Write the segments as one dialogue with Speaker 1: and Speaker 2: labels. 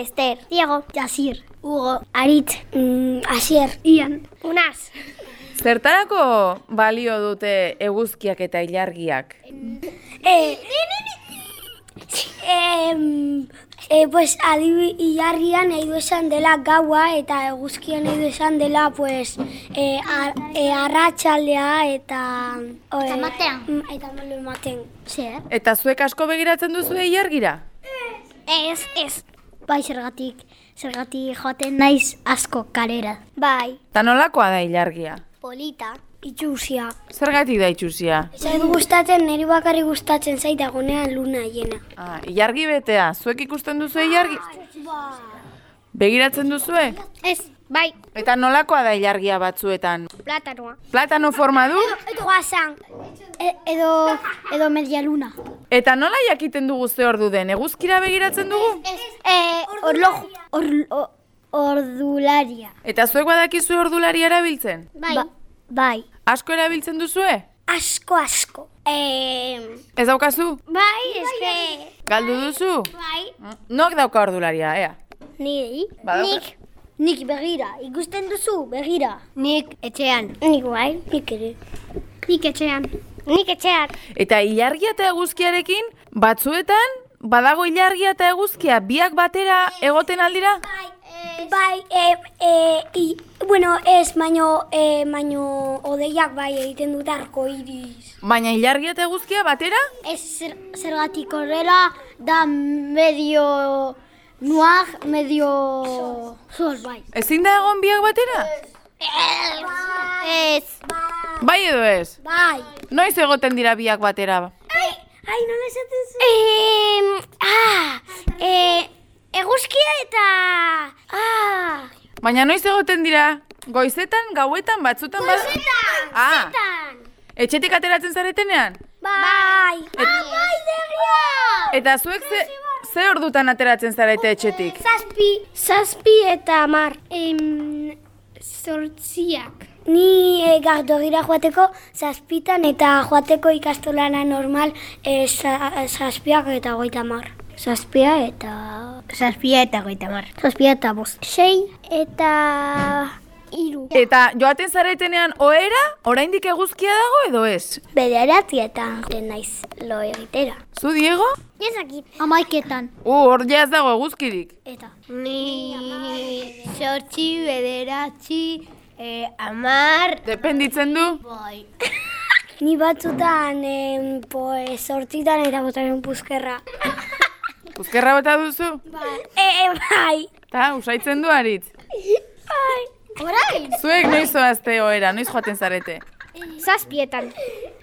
Speaker 1: Ester. Diego. Jasir. Hugo. Arit. Mm, Asier. Ian. Unaz.
Speaker 2: Zertarako balio dute eguzkiak eta ilargiak?
Speaker 1: Eh, em, eh, pues adibi ilargia nahi du esan dela gaua eta eguzkia nahi du esan dela pues eh, ar, eh, arratsaldea eta eta matean eta malo maten zer
Speaker 2: Eta zuek asko begiratzen duzu ilargira?
Speaker 1: ez ez bai zergatik zergatik joaten naiz asko kalera bai
Speaker 2: Ta nolakoa da ilargia?
Speaker 1: polita itxusia
Speaker 2: Zergatik da itxusia?
Speaker 1: Zait gustatzen, niri bakarri gustatzen zait dagonean luna hiena.
Speaker 2: Ah, ilargi betea, zuek ikusten duzu ilargi? Begiratzen duzue?
Speaker 1: Ez, bai,
Speaker 2: Eta nolakoa da ilargia batzuetan?
Speaker 1: platanoa.
Speaker 2: Platano forma du?
Speaker 1: Joasan. E, edo, edo media luna.
Speaker 2: Eta nola jakiten dugu ze ordu den? Eguzkira begiratzen dugu?
Speaker 1: Eh, orlo, or, or, ordularia.
Speaker 2: Eta zuek badakizu ordulari erabiltzen?
Speaker 1: Bai. bai.
Speaker 2: Asko erabiltzen duzue?
Speaker 1: Asko, asko. Eh,
Speaker 2: Ez daukazu?
Speaker 1: bai, eske...
Speaker 2: Galdu duzu?
Speaker 1: Bai.
Speaker 2: Nok dauka ordularia, ea?
Speaker 1: Niri? Nik. Nik begira, ikusten duzu, begira. Nik etxean. Nik bai, nik ere. Nik etxean. Nik etxean.
Speaker 2: Eta ilargia eta eguzkiarekin, batzuetan, badago ilargia eta eguzkia biak batera egoten aldira?
Speaker 1: Bai, e, e, i, bueno, ez, baino, e, baino, odeiak bai egiten dut arko iris.
Speaker 2: Baina ilargia eta eguzkia batera?
Speaker 1: Ez zer, zergatik horrela da medio noir, medio sol, bai.
Speaker 2: Ezin da egon biak batera?
Speaker 1: Ez.
Speaker 2: Bai edo ez?
Speaker 1: Bai.
Speaker 2: Noiz egoten dira biak batera?
Speaker 1: Ai, ai, nola esaten zu? Eh, ah, eh, eguzkia eta... Ah,
Speaker 2: Baina noiz egoten dira? Goizetan, gauetan, batzutan bat? Ah,
Speaker 1: Zetan.
Speaker 2: etxetik ateratzen zaretenean?
Speaker 1: Bai. Ah, bai, degia.
Speaker 2: Eta zuek ze, ze ordutan ateratzen zarete etxetik?
Speaker 1: Zazpi. Zazpi eta mar. Em, sortziak. Ni e, gardogira joateko zazpitan eta joateko ikastolana normal e, za, zazpiak eta goita mar. Zazpia eta... Zazpia eta goita mar. Zazpia eta bost. Sei eta... Iru.
Speaker 2: Eta joaten zaretenean ohera, oraindik eguzkia dago edo ez?
Speaker 1: Bederatzi eta naiz lo egitera.
Speaker 2: Zu, Diego?
Speaker 1: Ezakit. Amaiketan.
Speaker 2: U, hor ja ez dago eguzkirik.
Speaker 1: Eta. Ni sortzi, bederatzi, eh, amar.
Speaker 2: Dependitzen du?
Speaker 1: Bai. Ni batzutan, eh, pues, sortzitan eta botaren puzkerra.
Speaker 2: Puzkerra bota duzu?
Speaker 1: Bai. E, bai.
Speaker 2: Ta, usaitzen du aritz.
Speaker 1: Bai. Orain?
Speaker 2: Zuek noiz oazte ohera, noiz joaten zarete.
Speaker 1: Zazpietan.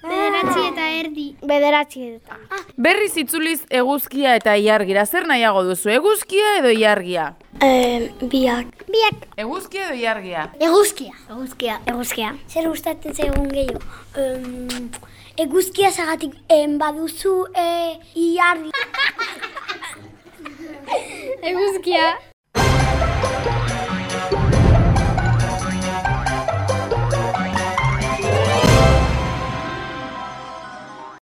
Speaker 1: Bederatzi eta erdi. Bederatzi eta. Ah.
Speaker 2: Berriz itzuliz eguzkia eta iargira, zer nahiago duzu, eguzkia edo iargia?
Speaker 1: Eh, biak. Biak.
Speaker 2: Eguzkia edo iargia?
Speaker 1: Eguzkia. Eguzkia. Eguzkia. Zer gustatzen zaigun gehiago? Um, eguzkia zagatik em, baduzu eh, iarri. eguzkia.